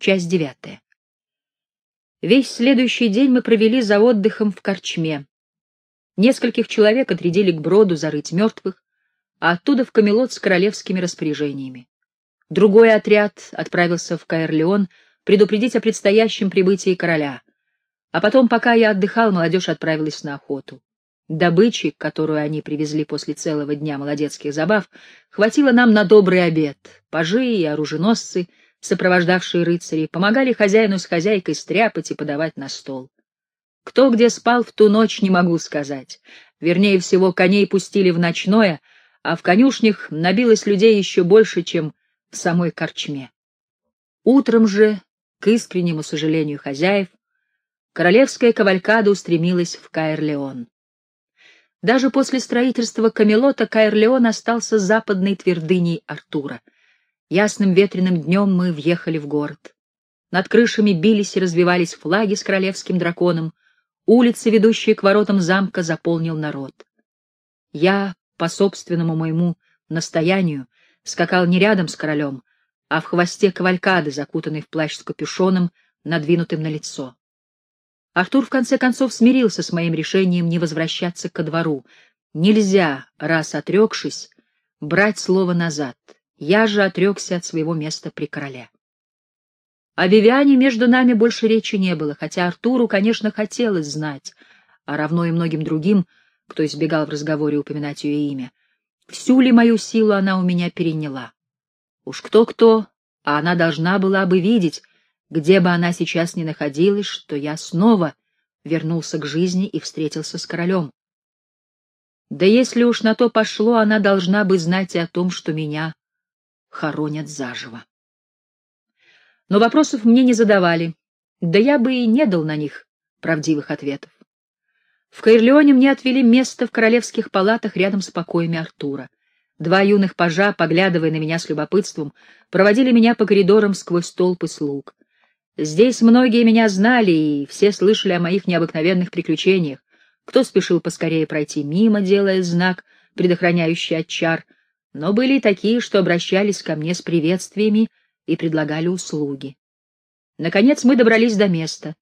Часть девятая. Весь следующий день мы провели за отдыхом в корчме. Нескольких человек отрядили к броду зарыть мертвых, а оттуда в Камелот с королевскими распоряжениями. Другой отряд отправился в Каэрлеон предупредить о предстоящем прибытии короля. А потом, пока я отдыхал, молодежь отправилась на охоту. Добычи, которую они привезли после целого дня молодецких забав, хватило нам на добрый обед. Пажи и оруженосцы, сопровождавшие рыцарей, помогали хозяину с хозяйкой стряпать и подавать на стол. Кто где спал в ту ночь, не могу сказать. Вернее всего, коней пустили в ночное, а в конюшнях набилось людей еще больше, чем в самой корчме. Утром же, к искреннему сожалению хозяев, королевская кавалькада устремилась в Каэрлеон. Даже после строительства Камелота Каэрлеон остался западной твердыней Артура. Ясным ветреным днем мы въехали в город. Над крышами бились и развивались флаги с королевским драконом, улицы, ведущие к воротам замка, заполнил народ. Я, по собственному моему настоянию, скакал не рядом с королем, а в хвосте кавалькады, закутанный в плащ с капюшоном, надвинутым на лицо. Артур в конце концов смирился с моим решением не возвращаться ко двору. Нельзя, раз отрекшись, брать слово назад. Я же отрекся от своего места при короле. О Вивиане между нами больше речи не было, хотя Артуру, конечно, хотелось знать, а равно и многим другим, кто избегал в разговоре упоминать ее имя, всю ли мою силу она у меня переняла. Уж кто-кто, а она должна была бы видеть, где бы она сейчас ни находилась, что я снова вернулся к жизни и встретился с королем. Да если уж на то пошло, она должна бы знать и о том, что меня хоронят заживо. Но вопросов мне не задавали, да я бы и не дал на них правдивых ответов. В Каирлеоне мне отвели место в королевских палатах рядом с покоями Артура. Два юных пажа, поглядывая на меня с любопытством, проводили меня по коридорам сквозь толпы слуг. Здесь многие меня знали, и все слышали о моих необыкновенных приключениях. Кто спешил поскорее пройти мимо, делая знак, предохраняющий от чар, но были такие, что обращались ко мне с приветствиями и предлагали услуги. Наконец мы добрались до места.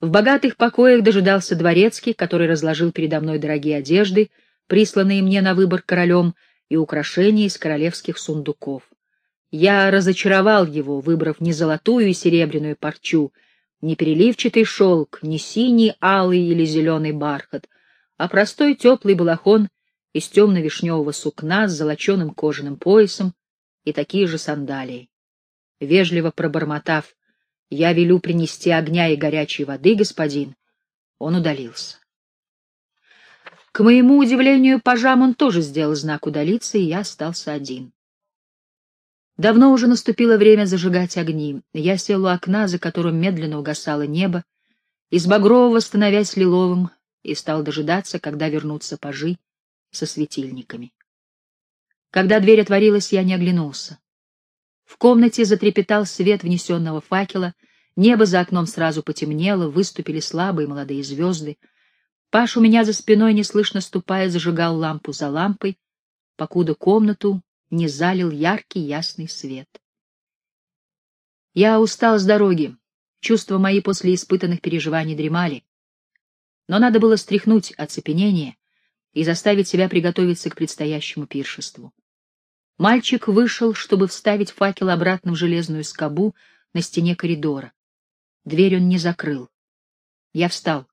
В богатых покоях дожидался дворецкий, который разложил передо мной дорогие одежды, присланные мне на выбор королем, и украшения из королевских сундуков. Я разочаровал его, выбрав не золотую и серебряную парчу, не переливчатый шелк, не синий, алый или зеленый бархат, а простой теплый балахон из темно-вишневого сукна с золоченым кожаным поясом и такие же сандалии. Вежливо пробормотав, «Я велю принести огня и горячей воды, господин», он удалился. К моему удивлению, пажам он тоже сделал знак удалиться, и я остался один. Давно уже наступило время зажигать огни. Я сел у окна, за которым медленно угасало небо, из багрового становясь лиловым, и стал дожидаться, когда вернутся пажи со светильниками. Когда дверь отворилась, я не оглянулся. В комнате затрепетал свет внесенного факела, небо за окном сразу потемнело, выступили слабые молодые звезды. Паш у меня за спиной, неслышно ступая, зажигал лампу за лампой, покуда комнату не залил яркий ясный свет. Я устал с дороги, чувства мои после испытанных переживаний дремали. Но надо было стряхнуть оцепенение и заставить себя приготовиться к предстоящему пиршеству. Мальчик вышел, чтобы вставить факел обратно в железную скобу на стене коридора. Дверь он не закрыл. Я встал.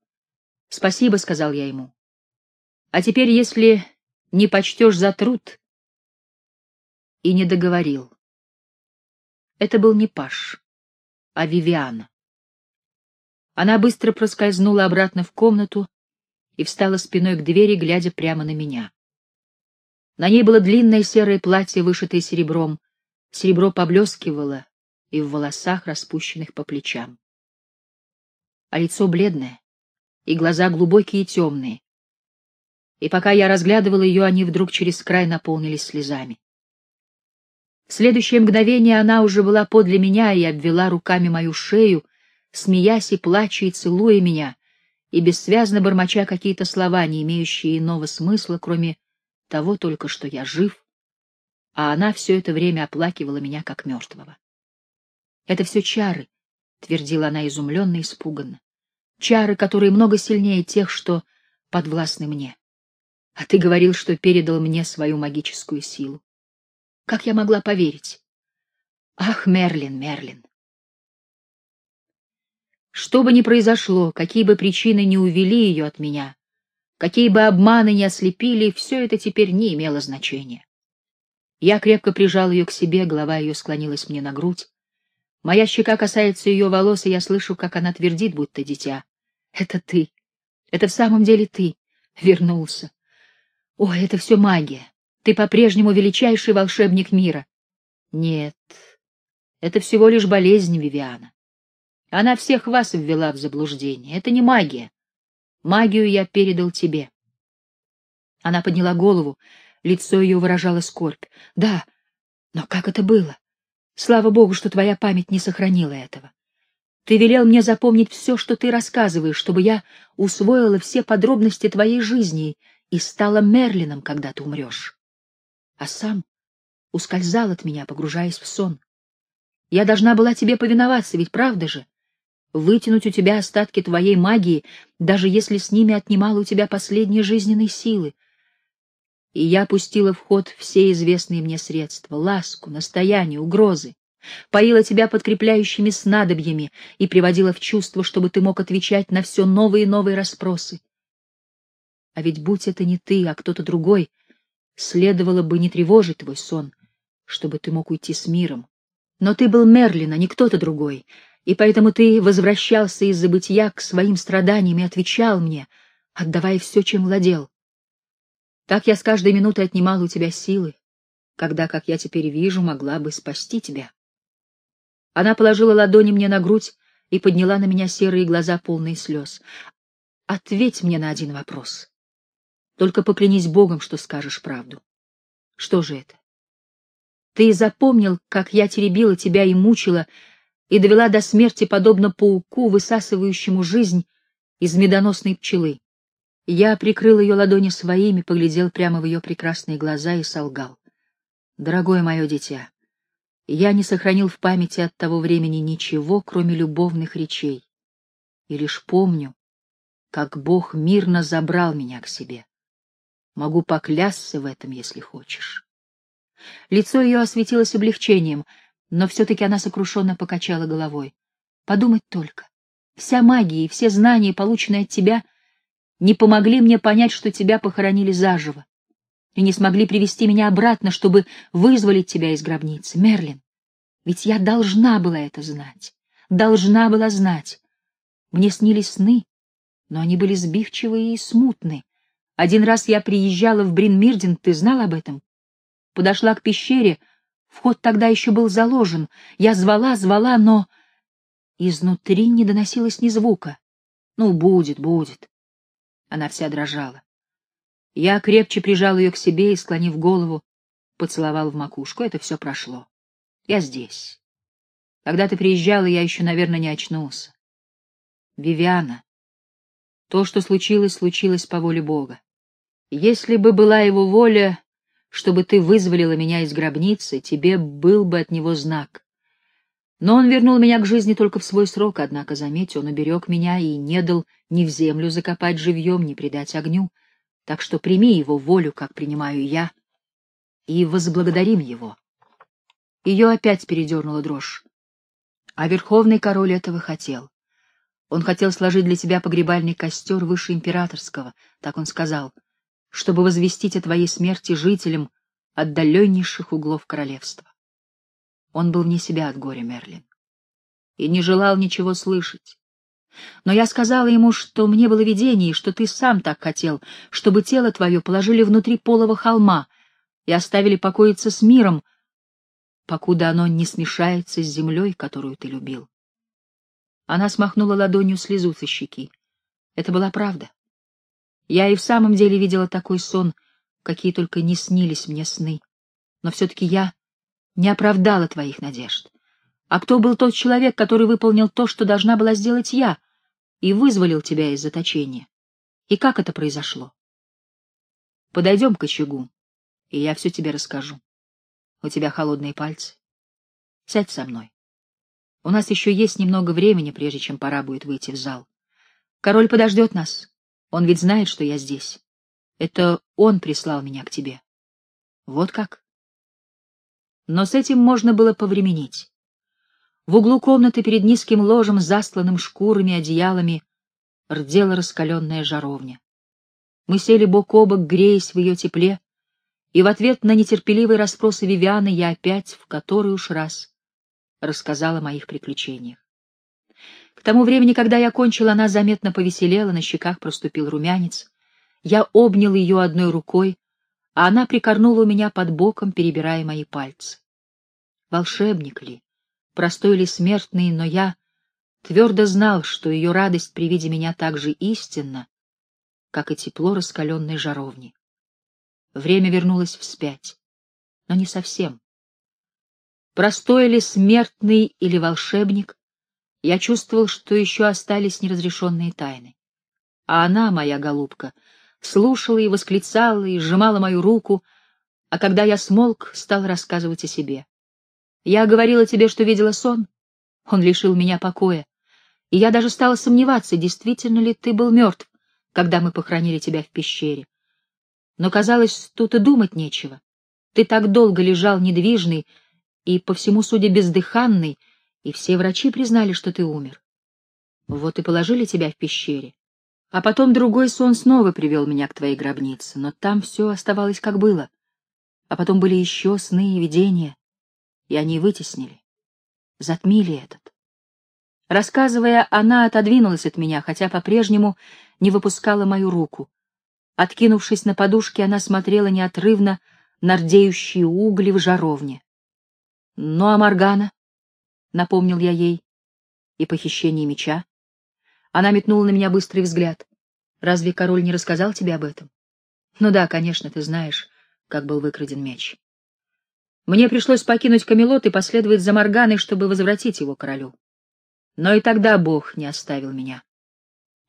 «Спасибо», — сказал я ему. «А теперь, если не почтешь за труд, и не договорил. Это был не Паш, а Вивиана. Она быстро проскользнула обратно в комнату и встала спиной к двери, глядя прямо на меня. На ней было длинное серое платье, вышитое серебром. Серебро поблескивало и в волосах, распущенных по плечам. А лицо бледное, и глаза глубокие и темные. И пока я разглядывал ее, они вдруг через край наполнились слезами. В следующее мгновение она уже была подле меня и обвела руками мою шею, смеясь и плача и целуя меня, и бессвязно бормоча какие-то слова, не имеющие иного смысла, кроме того только, что я жив, а она все это время оплакивала меня как мертвого. Это все чары, твердила она изумленно и испуганно. Чары, которые много сильнее тех, что подвластны мне. А ты говорил, что передал мне свою магическую силу. Как я могла поверить? Ах, Мерлин, Мерлин. Что бы ни произошло, какие бы причины не увели ее от меня, какие бы обманы не ослепили, все это теперь не имело значения. Я крепко прижал ее к себе, голова ее склонилась мне на грудь. Моя щека касается ее волос, и я слышу, как она твердит, будто дитя. «Это ты. Это в самом деле ты. Вернулся. О, это все магия. Ты по-прежнему величайший волшебник мира. Нет, это всего лишь болезнь Вивиана. Она всех вас ввела в заблуждение. Это не магия. Магию я передал тебе. Она подняла голову, лицо ее выражало скорбь. Да, но как это было? Слава богу, что твоя память не сохранила этого. Ты велел мне запомнить все, что ты рассказываешь, чтобы я усвоила все подробности твоей жизни и стала Мерлином, когда ты умрешь. А сам ускользал от меня, погружаясь в сон. Я должна была тебе повиноваться, ведь правда же? Вытянуть у тебя остатки твоей магии, даже если с ними отнимала у тебя последние жизненные силы. И я пустила в ход все известные мне средства — ласку, настояние, угрозы поила тебя подкрепляющими снадобьями и приводила в чувство, чтобы ты мог отвечать на все новые и новые расспросы. А ведь будь это не ты, а кто-то другой, следовало бы не тревожить твой сон, чтобы ты мог уйти с миром. Но ты был Мерлин, а не кто-то другой, и поэтому ты возвращался из забытия к своим страданиям и отвечал мне, отдавая все, чем владел. Так я с каждой минутой отнимал у тебя силы, когда, как я теперь вижу, могла бы спасти тебя. Она положила ладони мне на грудь и подняла на меня серые глаза, полные слез. «Ответь мне на один вопрос. Только поклянись Богом, что скажешь правду. Что же это? Ты запомнил, как я теребила тебя и мучила, и довела до смерти, подобно пауку, высасывающему жизнь из медоносной пчелы. Я прикрыл ее ладони своими, поглядел прямо в ее прекрасные глаза и солгал. Дорогое мое дитя, я не сохранил в памяти от того времени ничего, кроме любовных речей, и лишь помню, как Бог мирно забрал меня к себе. Могу поклясться в этом, если хочешь. Лицо ее осветилось облегчением, но все-таки она сокрушенно покачала головой. Подумать только. Вся магия и все знания, полученные от тебя, не помогли мне понять, что тебя похоронили заживо и не смогли привести меня обратно, чтобы вызволить тебя из гробницы. Мерлин, ведь я должна была это знать, должна была знать. Мне снились сны, но они были сбивчивые и смутны. Один раз я приезжала в Бринмирден, ты знал об этом? Подошла к пещере, вход тогда еще был заложен. Я звала, звала, но изнутри не доносилось ни звука. Ну, будет, будет. Она вся дрожала. Я крепче прижал ее к себе и, склонив голову, поцеловал в макушку. Это все прошло. Я здесь. Когда ты приезжала, я еще, наверное, не очнулся. Вивиана, то, что случилось, случилось по воле Бога. Если бы была его воля, чтобы ты вызволила меня из гробницы, тебе был бы от него знак. Но он вернул меня к жизни только в свой срок, однако, заметь, он уберег меня и не дал ни в землю закопать живьем, ни предать огню так что прими его волю, как принимаю я, и возблагодарим его. Ее опять передернула дрожь. А верховный король этого хотел. Он хотел сложить для тебя погребальный костер выше императорского, так он сказал, чтобы возвестить о твоей смерти жителям отдаленнейших углов королевства. Он был вне себя от горя, Мерлин, и не желал ничего слышать. Но я сказала ему, что мне было видение, и что ты сам так хотел, чтобы тело твое положили внутри полого холма и оставили покоиться с миром, покуда оно не смешается с землей, которую ты любил. Она смахнула ладонью слезу со щеки. Это была правда. Я и в самом деле видела такой сон, какие только не снились мне сны. Но все-таки я не оправдала твоих надежд. А кто был тот человек, который выполнил то, что должна была сделать я, и вызволил тебя из заточения? И как это произошло? Подойдем к очагу, и я все тебе расскажу. У тебя холодные пальцы. Сядь со мной. У нас еще есть немного времени, прежде чем пора будет выйти в зал. Король подождет нас. Он ведь знает, что я здесь. Это он прислал меня к тебе. Вот как? Но с этим можно было повременить. В углу комнаты перед низким ложем, застланным шкурами, одеялами, рдела раскаленная жаровня. Мы сели бок о бок, греясь в ее тепле, и в ответ на нетерпеливые расспросы Вивианы я опять, в который уж раз, рассказала о моих приключениях. К тому времени, когда я кончила, она заметно повеселела, на щеках проступил румянец. Я обнял ее одной рукой, а она прикорнула у меня под боком, перебирая мои пальцы. Волшебник ли, простой ли смертный, но я твердо знал, что ее радость при виде меня так же истинна, как и тепло раскаленной жаровни. Время вернулось вспять, но не совсем. Простой ли смертный или волшебник, я чувствовал, что еще остались неразрешенные тайны. А она, моя голубка, слушала и восклицала, и сжимала мою руку, а когда я смолк, стал рассказывать о себе. Я говорила тебе, что видела сон. Он лишил меня покоя. И я даже стала сомневаться, действительно ли ты был мертв, когда мы похоронили тебя в пещере. Но, казалось, тут и думать нечего. Ты так долго лежал недвижный и, по всему судя, бездыханный, и все врачи признали, что ты умер. Вот и положили тебя в пещере. А потом другой сон снова привел меня к твоей гробнице, но там все оставалось как было. А потом были еще сны и видения, и они вытеснили, затмили этот. Рассказывая, она отодвинулась от меня, хотя по-прежнему не выпускала мою руку. Откинувшись на подушке, она смотрела неотрывно на рдеющие угли в жаровне. — Ну а Моргана? — напомнил я ей. — И похищение меча? Она метнула на меня быстрый взгляд. — Разве король не рассказал тебе об этом? — Ну да, конечно, ты знаешь, как был выкраден меч. Мне пришлось покинуть Камелот и последовать за Морганой, чтобы возвратить его королю. Но и тогда Бог не оставил меня.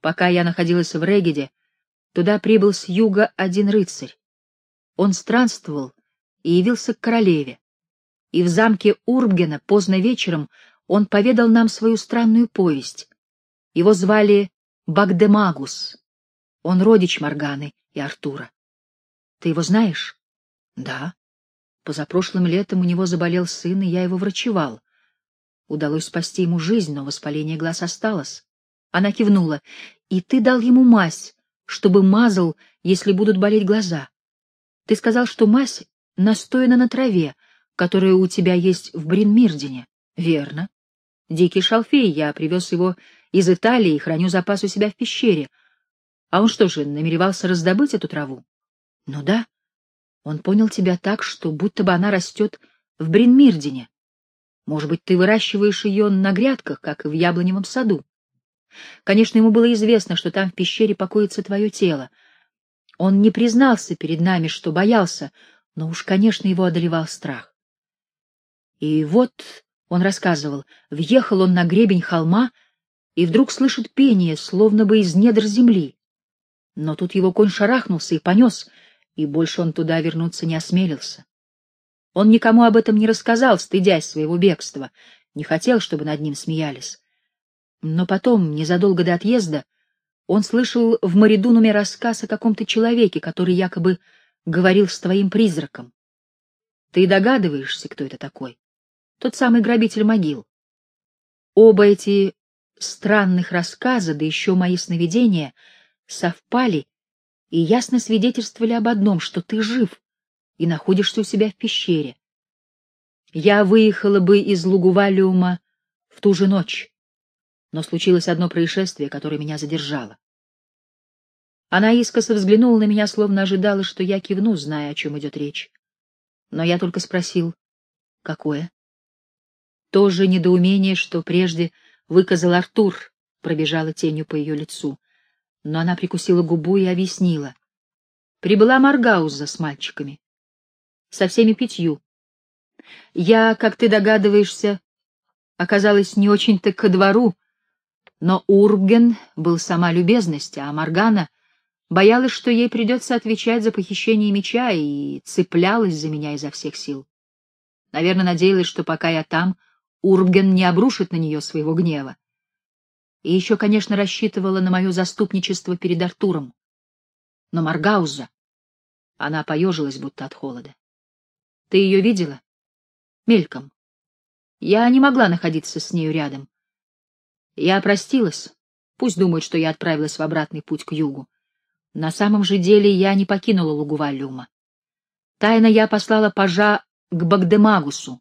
Пока я находилась в Регеде, туда прибыл с юга один рыцарь. Он странствовал и явился к королеве. И в замке Урбгена поздно вечером он поведал нам свою странную повесть. Его звали Багдемагус. Он родич Морганы и Артура. Ты его знаешь? Да. Позапрошлым летом у него заболел сын, и я его врачевал. Удалось спасти ему жизнь, но воспаление глаз осталось. Она кивнула. И ты дал ему мазь, чтобы мазал, если будут болеть глаза. Ты сказал, что мазь настояна на траве, которая у тебя есть в Бринмирдине. Верно. Дикий шалфей, я привез его из Италии и храню запас у себя в пещере. А он что же, намеревался раздобыть эту траву? Ну да. Он понял тебя так, что будто бы она растет в Бринмирдине. Может быть, ты выращиваешь ее на грядках, как и в яблоневом саду. Конечно, ему было известно, что там в пещере покоится твое тело. Он не признался перед нами, что боялся, но уж, конечно, его одолевал страх. И вот, он рассказывал, въехал он на гребень холма и вдруг слышит пение, словно бы из недр земли. Но тут его конь шарахнулся и понес — и больше он туда вернуться не осмелился. Он никому об этом не рассказал, стыдясь своего бегства, не хотел, чтобы над ним смеялись. Но потом, незадолго до отъезда, он слышал в Маридунуме рассказ о каком-то человеке, который якобы говорил с твоим призраком. Ты догадываешься, кто это такой? Тот самый грабитель могил. Оба эти странных рассказа, да еще мои сновидения, совпали и ясно свидетельствовали об одном, что ты жив и находишься у себя в пещере. Я выехала бы из Лугувалиума в ту же ночь, но случилось одно происшествие, которое меня задержало. Она искоса взглянула на меня, словно ожидала, что я кивну, зная, о чем идет речь. Но я только спросил, какое? То же недоумение, что прежде выказал Артур, пробежало тенью по ее лицу но она прикусила губу и объяснила. Прибыла Маргауза с мальчиками. Со всеми пятью. Я, как ты догадываешься, оказалась не очень-то ко двору, но Урбген был сама любезность, а Маргана боялась, что ей придется отвечать за похищение меча, и цеплялась за меня изо всех сил. Наверное, надеялась, что пока я там, Урбген не обрушит на нее своего гнева. И еще, конечно, рассчитывала на мое заступничество перед Артуром. Но Маргауза... Она поежилась, будто от холода. Ты ее видела? Мельком. Я не могла находиться с нею рядом. Я простилась. Пусть думают, что я отправилась в обратный путь к югу. На самом же деле я не покинула Лугувалюма. Тайно я послала пажа к Багдемагусу,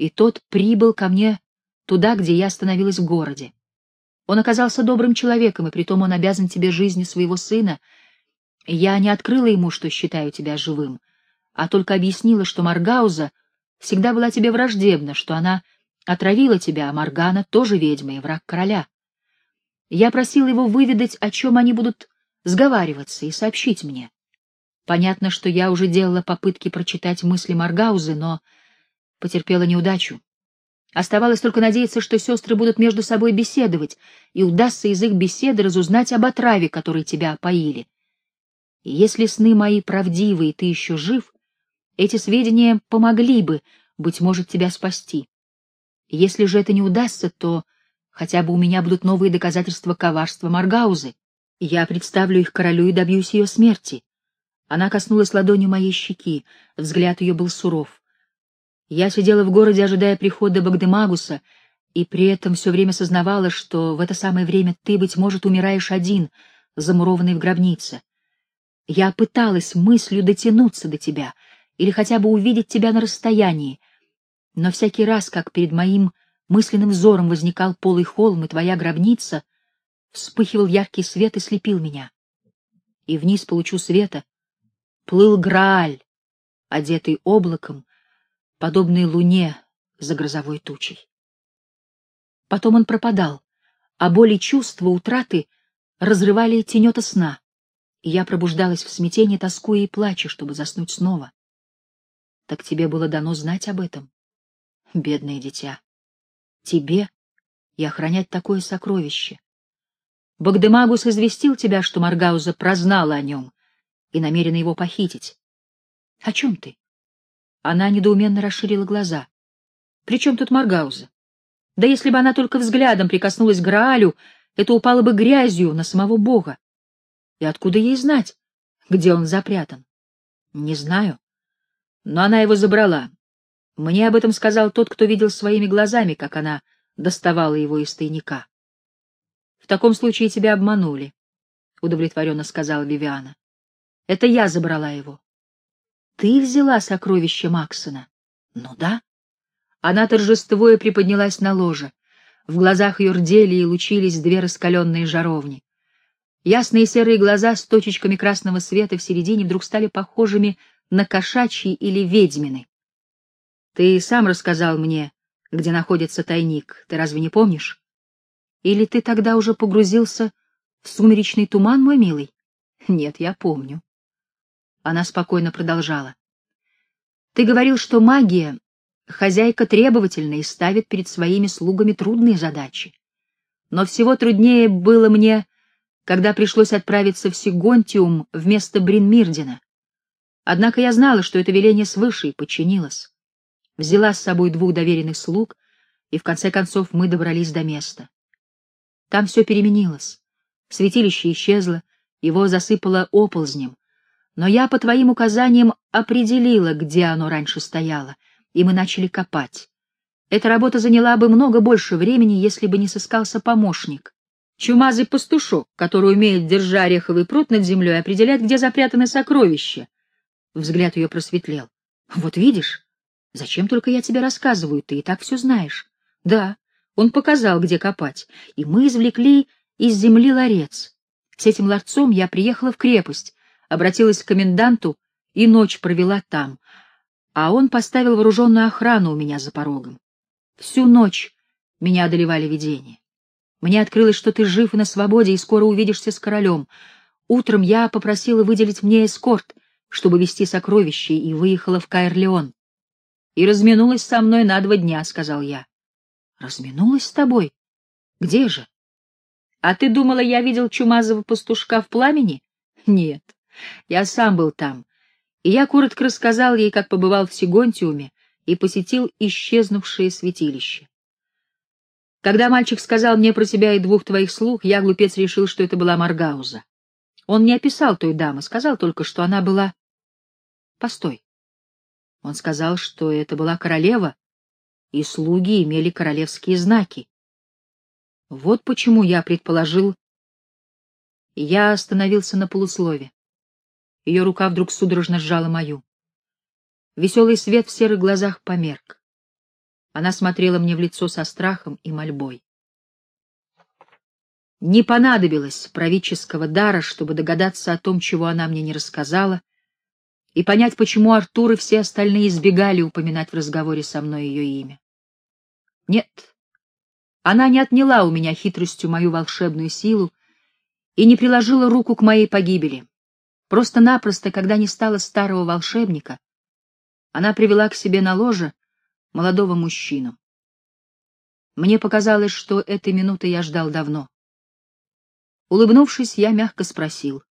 и тот прибыл ко мне туда, где я остановилась в городе. Он оказался добрым человеком, и притом он обязан тебе жизнью своего сына. Я не открыла ему, что считаю тебя живым, а только объяснила, что Маргауза всегда была тебе враждебна, что она отравила тебя, а Маргана тоже ведьма и враг короля. Я просила его выведать, о чем они будут сговариваться, и сообщить мне. Понятно, что я уже делала попытки прочитать мысли Маргаузы, но потерпела неудачу. Оставалось только надеяться, что сестры будут между собой беседовать, и удастся из их беседы разузнать об отраве, которой тебя опоили. И если сны мои правдивы, и ты еще жив, эти сведения помогли бы, быть может, тебя спасти. Если же это не удастся, то хотя бы у меня будут новые доказательства коварства Маргаузы. Я представлю их королю и добьюсь ее смерти. Она коснулась ладонью моей щеки, взгляд ее был суров. Я сидела в городе, ожидая прихода Багдемагуса, и при этом все время сознавала, что в это самое время ты, быть может, умираешь один, замурованный в гробнице. Я пыталась мыслью дотянуться до тебя или хотя бы увидеть тебя на расстоянии, но всякий раз, как перед моим мысленным взором возникал полый холм и твоя гробница, вспыхивал яркий свет и слепил меня. И вниз по лучу света плыл Грааль, одетый облаком, подобный луне за грозовой тучей. Потом он пропадал, а боли чувства утраты разрывали тенета сна, и я пробуждалась в смятении, тоскуя и плача, чтобы заснуть снова. Так тебе было дано знать об этом, бедное дитя. Тебе и охранять такое сокровище. Багдемагус известил тебя, что Маргауза прознала о нем и намерена его похитить. О чем ты? Она недоуменно расширила глаза. «При чем тут Маргауза? Да если бы она только взглядом прикоснулась к Граалю, это упало бы грязью на самого Бога. И откуда ей знать, где он запрятан? Не знаю. Но она его забрала. Мне об этом сказал тот, кто видел своими глазами, как она доставала его из тайника. — В таком случае тебя обманули, — удовлетворенно сказала Вивиана. — Это я забрала его ты взяла сокровище Максона? Ну да. Она торжествуя приподнялась на ложе. В глазах ее и лучились две раскаленные жаровни. Ясные серые глаза с точечками красного света в середине вдруг стали похожими на кошачьи или ведьмины. Ты сам рассказал мне, где находится тайник, ты разве не помнишь? Или ты тогда уже погрузился в сумеречный туман, мой милый? Нет, я помню. Она спокойно продолжала. Ты говорил, что магия — хозяйка требовательная и ставит перед своими слугами трудные задачи. Но всего труднее было мне, когда пришлось отправиться в Сигонтиум вместо Бринмирдина. Однако я знала, что это веление свыше, и подчинилась. Взяла с собой двух доверенных слуг, и в конце концов мы добрались до места. Там все переменилось. Святилище исчезло, его засыпало оползнем, но я по твоим указаниям определила, где оно раньше стояло, и мы начали копать. Эта работа заняла бы много больше времени, если бы не сыскался помощник. Чумазый пастушок, который умеет, держа ореховый пруд над землей, определять, где запрятаны сокровища. Взгляд ее просветлел. Вот видишь, зачем только я тебе рассказываю, ты и так все знаешь. Да, он показал, где копать, и мы извлекли из земли ларец. С этим ларцом я приехала в крепость, обратилась к коменданту и ночь провела там, а он поставил вооруженную охрану у меня за порогом. Всю ночь меня одолевали видения. Мне открылось, что ты жив и на свободе, и скоро увидишься с королем. Утром я попросила выделить мне эскорт, чтобы вести сокровища, и выехала в Каэрлеон. И разминулась со мной на два дня, — сказал я. — Разминулась с тобой? Где же? — А ты думала, я видел чумазого пастушка в пламени? — Нет. Я сам был там, и я коротко рассказал ей, как побывал в Сигонтиуме и посетил исчезнувшее святилище. Когда мальчик сказал мне про тебя и двух твоих слуг, я, глупец, решил, что это была Маргауза. Он не описал той дамы, сказал только, что она была... Постой. Он сказал, что это была королева, и слуги имели королевские знаки. Вот почему я предположил... Я остановился на полуслове. Ее рука вдруг судорожно сжала мою. Веселый свет в серых глазах померк. Она смотрела мне в лицо со страхом и мольбой. Не понадобилось правительского дара, чтобы догадаться о том, чего она мне не рассказала, и понять, почему Артур и все остальные избегали упоминать в разговоре со мной ее имя. Нет, она не отняла у меня хитростью мою волшебную силу и не приложила руку к моей погибели. Просто-напросто, когда не стало старого волшебника, она привела к себе на ложе молодого мужчину. Мне показалось, что этой минуты я ждал давно. Улыбнувшись, я мягко спросил.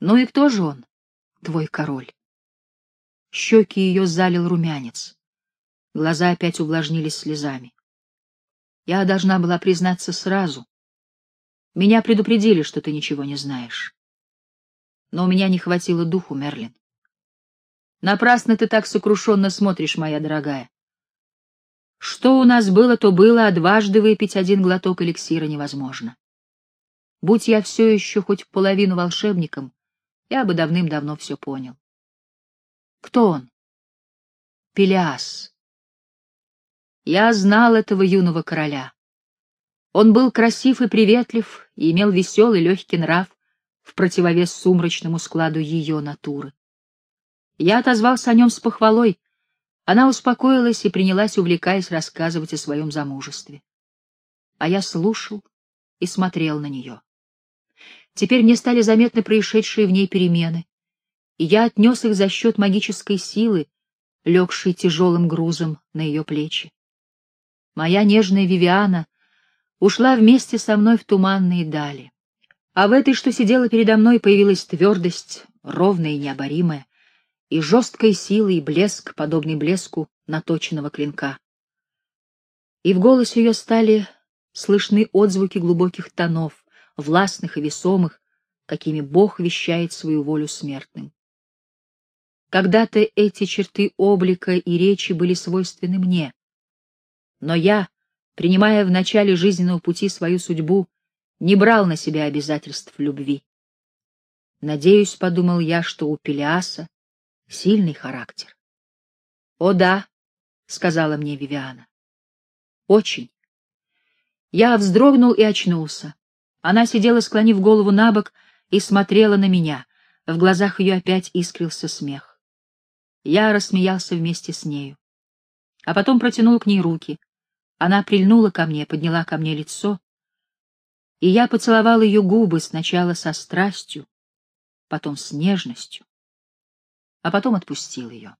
«Ну и кто же он, твой король?» Щеки ее залил румянец. Глаза опять увлажнились слезами. Я должна была признаться сразу. Меня предупредили, что ты ничего не знаешь. Но у меня не хватило духу, Мерлин. Напрасно ты так сокрушенно смотришь, моя дорогая. Что у нас было, то было, а дважды выпить один глоток эликсира невозможно. Будь я все еще хоть половину волшебником, я бы давным-давно все понял. Кто он? Пелиас. Я знал этого юного короля. Он был красив и приветлив, и имел веселый легкий нрав, в противовес сумрачному складу ее натуры. Я отозвался о нем с похвалой. Она успокоилась и принялась, увлекаясь, рассказывать о своем замужестве. А я слушал и смотрел на нее. Теперь мне стали заметны происшедшие в ней перемены, и я отнес их за счет магической силы, легшей тяжелым грузом на ее плечи. Моя нежная Вивиана ушла вместе со мной в туманные дали. А в этой, что сидела передо мной, появилась твердость, ровная и необоримая, и жесткая сила и блеск, подобный блеску наточенного клинка. И в голосе ее стали слышны отзвуки глубоких тонов, властных и весомых, какими Бог вещает свою волю смертным. Когда-то эти черты облика и речи были свойственны мне, но я, принимая в начале жизненного пути свою судьбу, не брал на себя обязательств любви. Надеюсь, — подумал я, — что у Пелиаса сильный характер. — О да, — сказала мне Вивиана. — Очень. Я вздрогнул и очнулся. Она сидела, склонив голову на бок, и смотрела на меня. В глазах ее опять искрился смех. Я рассмеялся вместе с нею. А потом протянул к ней руки. Она прильнула ко мне, подняла ко мне лицо, и я поцеловал ее губы сначала со страстью, потом с нежностью, а потом отпустил ее.